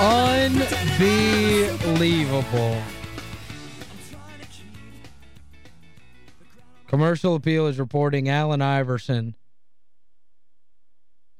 Unbelievable. Commercial Appeal is reporting Allen Iverson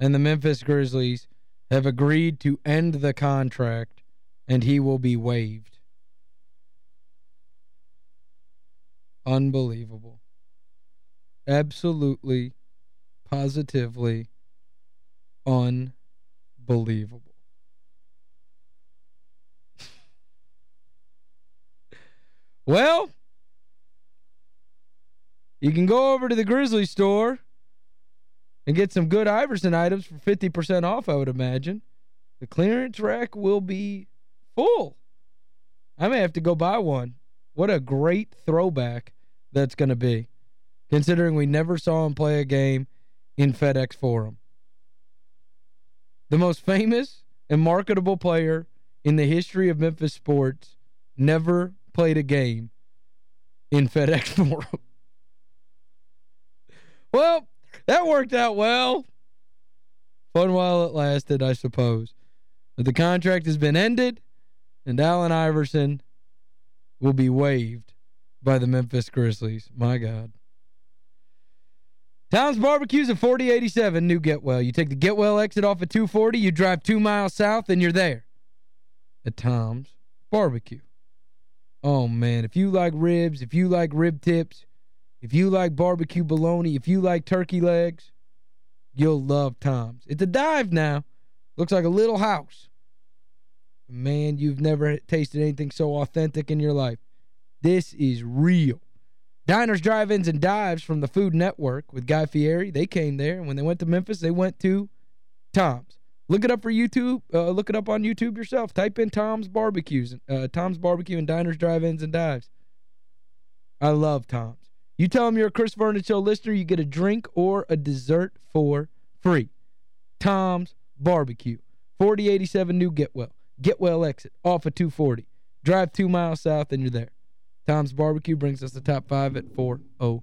and the Memphis Grizzlies have agreed to end the contract and he will be waived. Unbelievable. Absolutely, positively unbelievable. Well, you can go over to the Grizzly store and get some good Iverson items for 50% off, I would imagine. The clearance rack will be full. I may have to go buy one. What a great throwback that's going to be, considering we never saw him play a game in FedEx Forum. The most famous and marketable player in the history of Memphis sports never played a game in FedEx Forum. Well, that worked out well. Fun while it lasted, I suppose. But the contract has been ended, and Allen Iverson will be waived by the Memphis Grizzlies. My God. Tom's Barbecue's at 4087 New Getwell. You take the Getwell exit off at 240, you drive two miles south, and you're there at Tom's Barbecue. Oh, man, if you like ribs, if you like rib tips, if you like barbecue bologna, if you like turkey legs, you'll love Tom's. It's a dive now. Looks like a little house. Man, you've never tasted anything so authentic in your life. This is real. Diners, Drive-Ins, and Dives from the Food Network with Guy Fieri. They came there. And when they went to Memphis, they went to Tom's. Look it up for YouTube. Uh, look it up on YouTube yourself. Type in Tom's Barbecues. Uh, Tom's Barbecue and Diners, Drive-Ins, and Dives. I love Tom's. You tell them you're a Chris Vernon Show listener, you get a drink or a dessert for free. Tom's Barbecue, 4087 New Getwell. Getwell exit, off of 240. Drive two miles south and you're there. Tom's Barbecue brings us the top five at 405.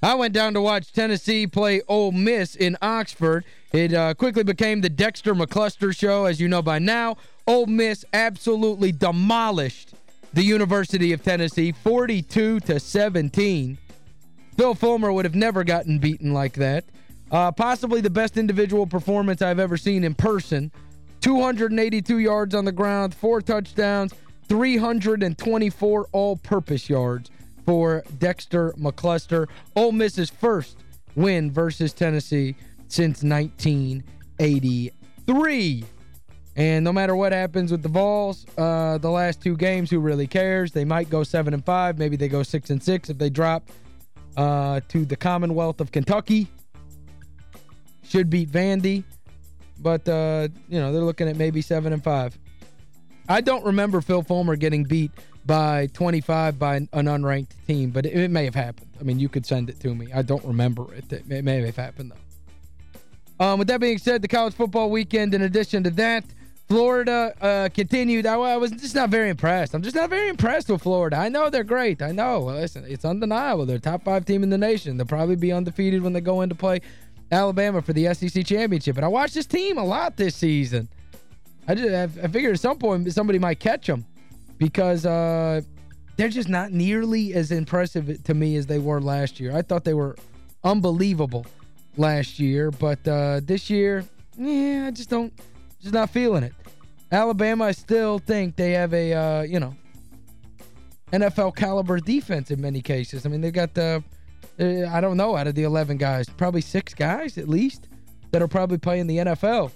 I went down to watch Tennessee play Ole Miss in Oxford. It uh, quickly became the Dexter McCluster show, as you know by now. Ole Miss absolutely demolished the University of Tennessee 42 to 17. Phil Fulmer would have never gotten beaten like that. Uh, possibly the best individual performance I've ever seen in person. 282 yards on the ground, four touchdowns, 324 all-purpose yards for Dexter McCluster. Ole Miss's first win versus Tennessee since 1983. And no matter what happens with the Vols, uh, the last two games, who really cares? They might go 7 and 5. Maybe they go 6 and 6 if they drop uh, to the Commonwealth of Kentucky. Should beat Vandy. But, uh, you know, they're looking at maybe 7 and 5. I don't remember Phil Fulmer getting beat by 25 by an unranked team, but it, may have happened. I mean, you could send it to me. I don't remember it. It may, may have happened, though. Um, with that being said, the college football weekend, in addition to that, Florida uh, continued. I, I, was just not very impressed. I'm just not very impressed with Florida. I know they're great. I know. Listen, it's undeniable. They're top five team in the nation. They'll probably be undefeated when they go in to play Alabama for the SEC championship. But I watched this team a lot this season. I just I figured at some point somebody might catch them because uh, they're just not nearly as impressive to me as they were last year. I thought they were unbelievable last year, but uh, this year, yeah, I just don't, just not feeling it. Alabama, I still think they have a, uh, you know, NFL caliber defense in many cases. I mean, they've got the, uh, I don't know, out of the 11 guys, probably six guys at least that are probably playing the NFL.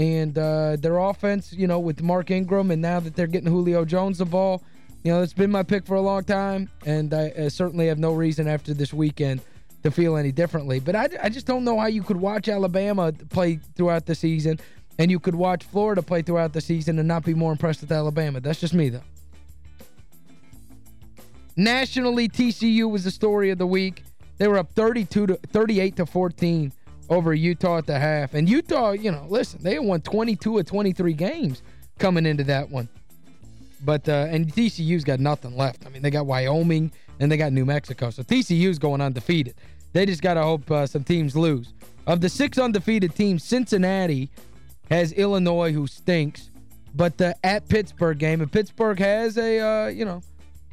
And uh, their offense, you know, with Mark Ingram and now that they're getting Julio Jones the ball, you know, it's been my pick for a long time. And I, I certainly have no reason after this weekend to feel any differently. But I, I just don't know how you could watch Alabama play throughout the season And you could watch Florida play throughout the season and not be more impressed with Alabama. That's just me, though. Nationally, TCU was the story of the week. They were up 32 to 38 to 14 over Utah at the half. And Utah, you know, listen, they won 22 of 23 games coming into that one. But uh, and TCU's got nothing left. I mean, they got Wyoming and they got New Mexico. So TCU's going undefeated. They just got to hope uh, some teams lose. Of the six undefeated teams, Cincinnati has Illinois, who stinks. But the at Pittsburgh game, and Pittsburgh has a, uh, you know,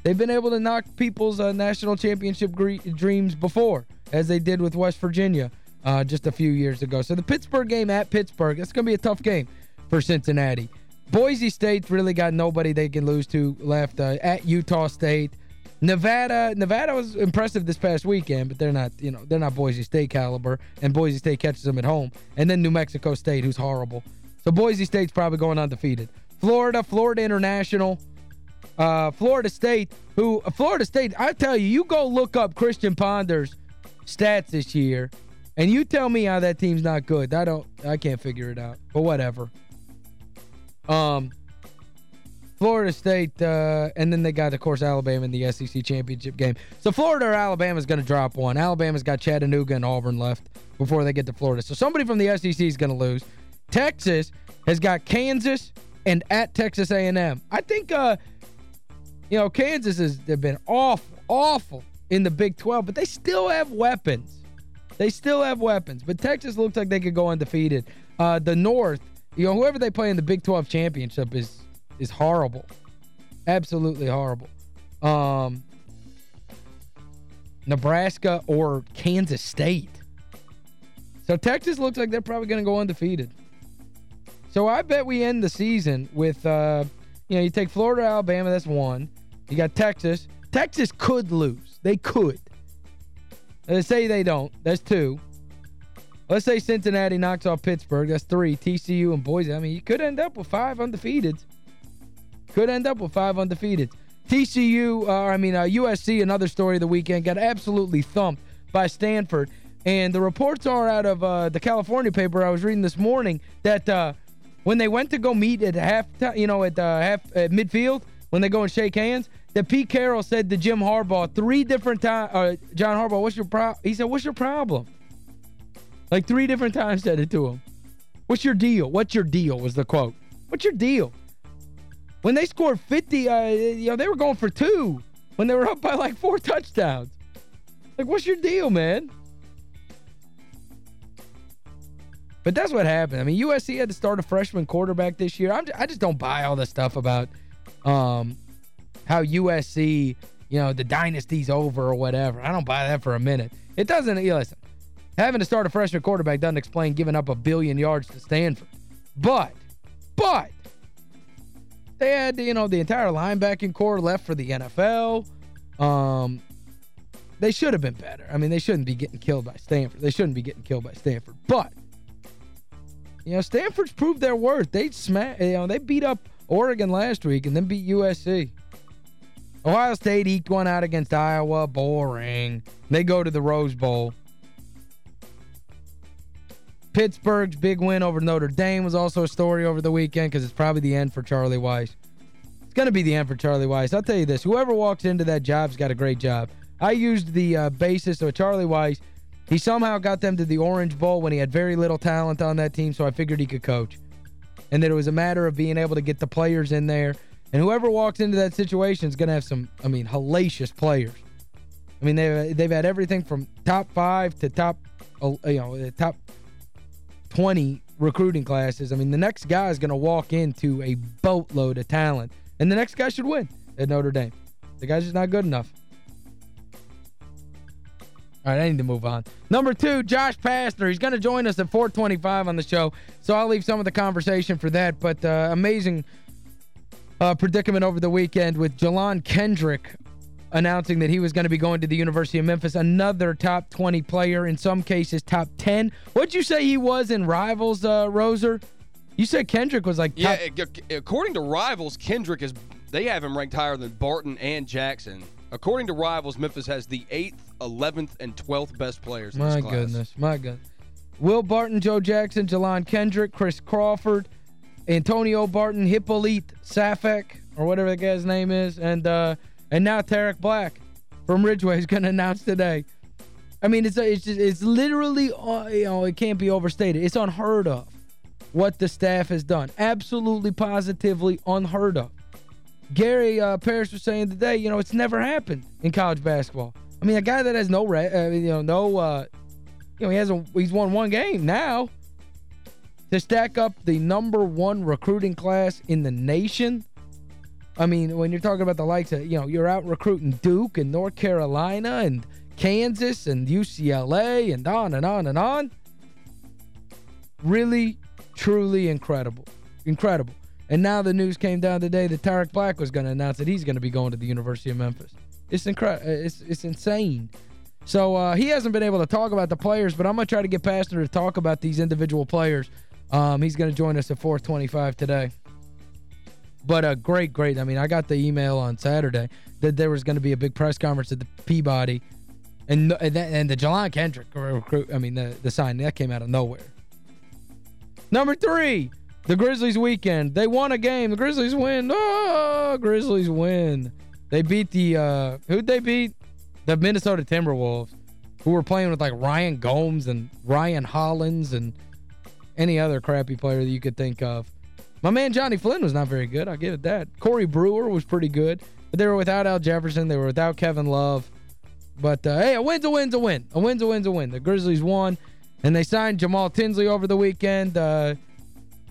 they've been able to knock people's uh, national championship dreams before, as they did with West Virginia uh, just a few years ago. So the Pittsburgh game at Pittsburgh, that's going to be a tough game for Cincinnati. Boise State's really got nobody they can lose to left uh, at Utah State. Nevada, Nevada was impressive this past weekend, but they're not, you know, they're not Boise State caliber, and Boise State catches them at home. And then New Mexico State, who's horrible. So Boise State's probably going undefeated. Florida, Florida International, uh, Florida State, who, Florida State, I tell you, you go look up Christian Ponder's stats this year, and you tell me how that team's not good. I don't, I can't figure it out, but whatever. Um, Florida State, uh, and then they got, of course, Alabama in the SEC championship game. So Florida or Alabama is going to drop one. Alabama's got Chattanooga and Auburn left before they get to Florida. So somebody from the SEC is going to lose. Texas has got Kansas and at Texas A&M. I think, uh, you know, Kansas has they've been awful, awful in the Big 12, but they still have weapons. They still have weapons. But Texas looks like they could go undefeated. Uh, the North, you know, whoever they play in the Big 12 championship is is horrible. Absolutely horrible. Um, Nebraska or Kansas State. So Texas looks like they're probably going to go undefeated. So I bet we end the season with, uh, you know, you take Florida, Alabama, that's one. You got Texas. Texas could lose. They could. Let's say they don't. That's two. Let's say Cincinnati knocks off Pittsburgh. That's three. TCU and Boise. I mean, you could end up with five undefeated. Could end up with five undefeated. TCU, uh, I mean, uh, USC, another story of the weekend, got absolutely thumped by Stanford. And the reports are out of uh, the California paper I was reading this morning that uh, when they went to go meet at half, you know, at uh, half at midfield, when they go and shake hands, that Pete Carroll said to Jim Harbaugh three different times, uh, John Harbaugh, what's your problem? He said, what's your problem? Like three different times said it to him. What's your deal? What's your deal was the quote. What's your deal? When they scored 50, uh, you know, they were going for two when they were up by like four touchdowns. Like, what's your deal, man? But that's what happened. I mean, USC had to start a freshman quarterback this year. I'm I just don't buy all the stuff about um, how USC, you know, the dynasty's over or whatever. I don't buy that for a minute. It doesn't, you know, listen, having to start a freshman quarterback doesn't explain giving up a billion yards to Stanford. But, but, they had, you know, the entire linebacking corps left for the NFL. Um, they should have been better. I mean, they shouldn't be getting killed by Stanford. They shouldn't be getting killed by Stanford. But, you know, Stanford's proved their worth. They smash, you know, they beat up Oregon last week and then beat USC. Ohio State eked one out against Iowa. Boring. They go to the Rose Bowl. Pittsburgh's big win over Notre Dame was also a story over the weekend because it's probably the end for Charlie Weis. It's going to be the end for Charlie Weis. I'll tell you this. Whoever walks into that job's got a great job. I used the uh, basis of Charlie Weis. He somehow got them to the Orange Bowl when he had very little talent on that team, so I figured he could coach. And that it was a matter of being able to get the players in there. And whoever walks into that situation is going to have some, I mean, hellacious players. I mean, they've, they've had everything from top five to top, uh, you know, top 20 recruiting classes. I mean, the next guy is going to walk into a boatload of talent. And the next guy should win at Notre Dame. The guy's just not good enough. All right, I need to move on. Number two, Josh Pastner. He's going to join us at 425 on the show, so I'll leave some of the conversation for that. But uh, amazing uh, predicament over the weekend with Jelan Kendrick announcing that he was going to be going to the University of Memphis, another top 20 player, in some cases top 10. What'd you say he was in Rivals, uh, Roser? You said Kendrick was like Yeah, according to Rivals, Kendrick is they have him ranked higher than Barton and Jackson. According to Rivals, Memphis has the 8th, 11th, and 12th best players in my this class. goodness, my goodness. Will Barton, Joe Jackson, Jelan Kendrick, Chris Crawford, Antonio Barton, Hippolyte Tsafack, or whatever the guy's name is, and uh, and now Tarik Black from Ridgeway is going to announce today. I mean, it's it's just, it's literally, uh, you know, it can't be overstated. It's unheard of what the staff has done. Absolutely, positively unheard of. Gary uh, Parrish was saying today, you know, it's never happened in college basketball. I mean, a guy that has no, uh, you know, no, uh, you know, he hasn't, he's won one game now. To stack up the number one recruiting class in the nation. I mean, when you're talking about the likes of, you know, you're out recruiting Duke and North Carolina and Kansas and UCLA and on and on and on. Really, truly incredible. Incredible. And now the news came down today that Tarik Black was going to announce that he's going to be going to the University of Memphis. It's. It's, it's insane. So uh, he hasn't been able to talk about the players, but I'm going to try to get Pastner to talk about these individual players. Um, he's going to join us at 425 today. But uh, great, great. I mean, I got the email on Saturday that there was going to be a big press conference at the Peabody. And and, that, and the Kendrick recruit, I mean, the, the sign, that came out of nowhere. Number three, the Grizzlies weekend. They won a game. The Grizzlies win. Oh, Grizzlies win. They beat the, uh, who'd they beat? The Minnesota Timberwolves, who were playing with like Ryan Gomes and Ryan Hollins and any other crappy player that you could think of. My man Johnny Flynn was not very good. I'll give it that. Corey Brewer was pretty good. But they were without Al Jefferson. They were without Kevin Love. But, uh, hey, a win's a win's a win. A win's a win's a win. The Grizzlies won. And they signed Jamal Tinsley over the weekend. Uh,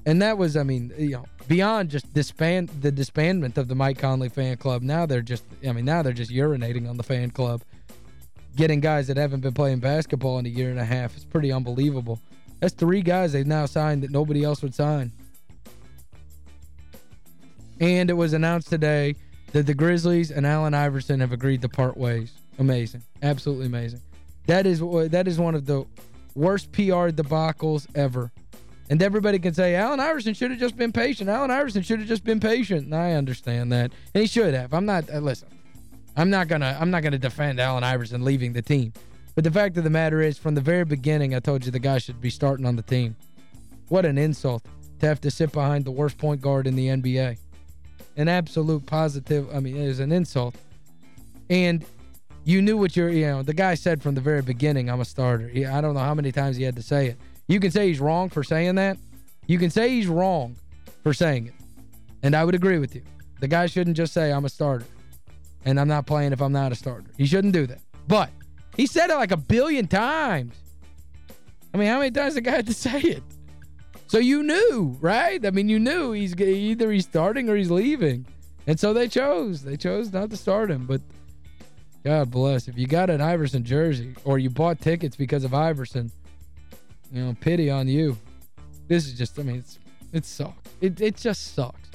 and that was, I mean, you know, beyond just disband the disbandment of the Mike Conley fan club. Now they're just, I mean, now they're just urinating on the fan club. Getting guys that haven't been playing basketball in a year and a half. It's pretty unbelievable. That's three guys they've now signed that nobody else would sign. And it was announced today that the Grizzlies and Allen Iverson have agreed to part ways. Amazing. Absolutely amazing. That is that is one of the worst PR debacles ever. And everybody can say, Allen Iverson should have just been patient. Allen Iverson should have just been patient. And I understand that. And he should have. I'm not, uh, listen, I'm not going to I'm not to defend Allen Iverson leaving the team. But the fact of the matter is, from the very beginning, I told you the guy should be starting on the team. What an insult to have to sit behind the worst point guard in the NBA. An absolute positive, I mean, it is an insult. And you knew what you're, you know, the guy said from the very beginning, I'm a starter. He, I don't know how many times he had to say it. You can say he's wrong for saying that. You can say he's wrong for saying it. And I would agree with you. The guy shouldn't just say, I'm a starter. And I'm not playing if I'm not a starter. He shouldn't do that. But he said it like a billion times. I mean, how many times the guy had to say it? So you knew, right? I mean, you knew he's either he's starting or he's leaving. And so they chose. They chose not to start him. But God bless. If you got an Iverson jersey or you bought tickets because of Iverson, you know, pity on you. This is just, I mean, it's it sucks. It, it just sucks.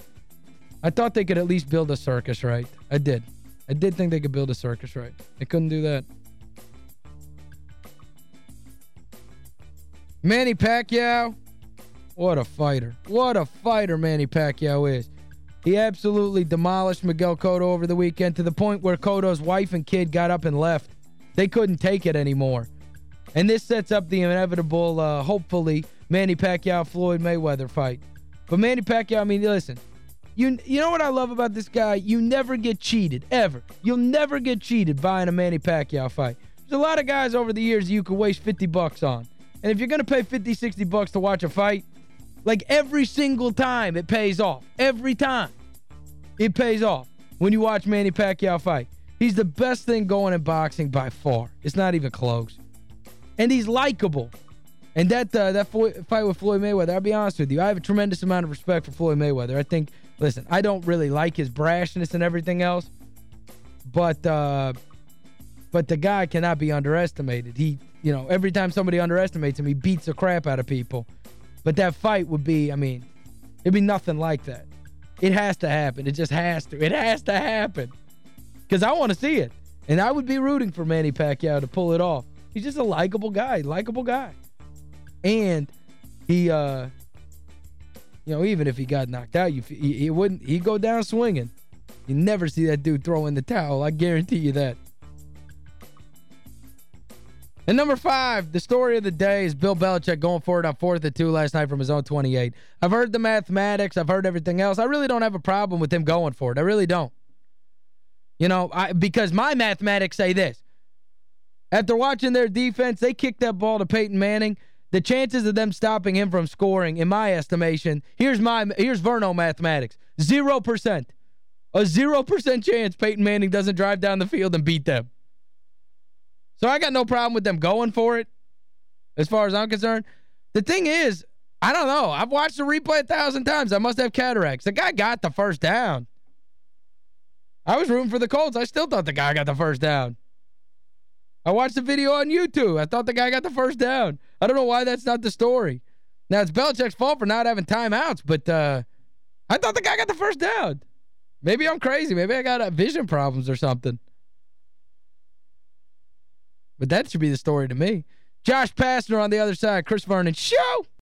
I thought they could at least build a circus right. I did. I did think they could build a circus right. They couldn't do that. Manny Pacquiao, what a fighter. What a fighter Manny Pacquiao is. He absolutely demolished Miguel Cotto over the weekend to the point where Cotto's wife and kid got up and left. They couldn't take it anymore. And this sets up the inevitable, uh, hopefully, Manny Pacquiao-Floyd Mayweather fight. But Manny Pacquiao, I mean, listen, you you know what I love about this guy? You never get cheated, ever. You'll never get cheated buying a Manny Pacquiao fight. There's a lot of guys over the years you could waste 50 bucks on. And if you're going to pay 50, 60 bucks to watch a fight, like every single time it pays off. Every time. It pays off when you watch Manny Pacquiao fight. He's the best thing going in boxing by far. It's not even close. And he's likable. And that uh, that fight with Floyd Mayweather, I'll be honest with you, I have a tremendous amount of respect for Floyd Mayweather. I think, listen, I don't really like his brashness and everything else, but uh, but the guy cannot be underestimated. He, you know, every time somebody underestimates him, he beats the crap out of people. But that fight would be, I mean, it'd be nothing like that. It has to happen. It just has to. It has to happen. Because I want to see it. And I would be rooting for Manny Pacquiao to pull it off. He's just a likable guy. likable guy. And he, uh, you know, even if he got knocked out, you he, he wouldn't, he'd go down swinging. You never see that dude throw in the towel. I guarantee you that. And number five, the story of the day is Bill Belichick going for it on fourth and two last night from his own 28. I've heard the mathematics. I've heard everything else. I really don't have a problem with him going for it. I really don't. You know, I because my mathematics say this. After watching their defense, they kicked that ball to Peyton Manning. The chances of them stopping him from scoring, in my estimation, here's my here's Verno mathematics. 0%. A 0% chance Peyton Manning doesn't drive down the field and beat them. So I got no problem with them going for it as far as I'm concerned. The thing is, I don't know. I've watched the replay a thousand times. I must have cataracts. The guy got the first down. I was rooting for the Colts. I still thought the guy got the first down. I watched the video on YouTube. I thought the guy got the first down. I don't know why that's not the story. Now, it's Belichick's fault for not having timeouts, but uh, I thought the guy got the first down. Maybe I'm crazy. Maybe I got uh, vision problems or something. But that should be the story to me. Josh Pastner on the other side. Chris Vernon. Show!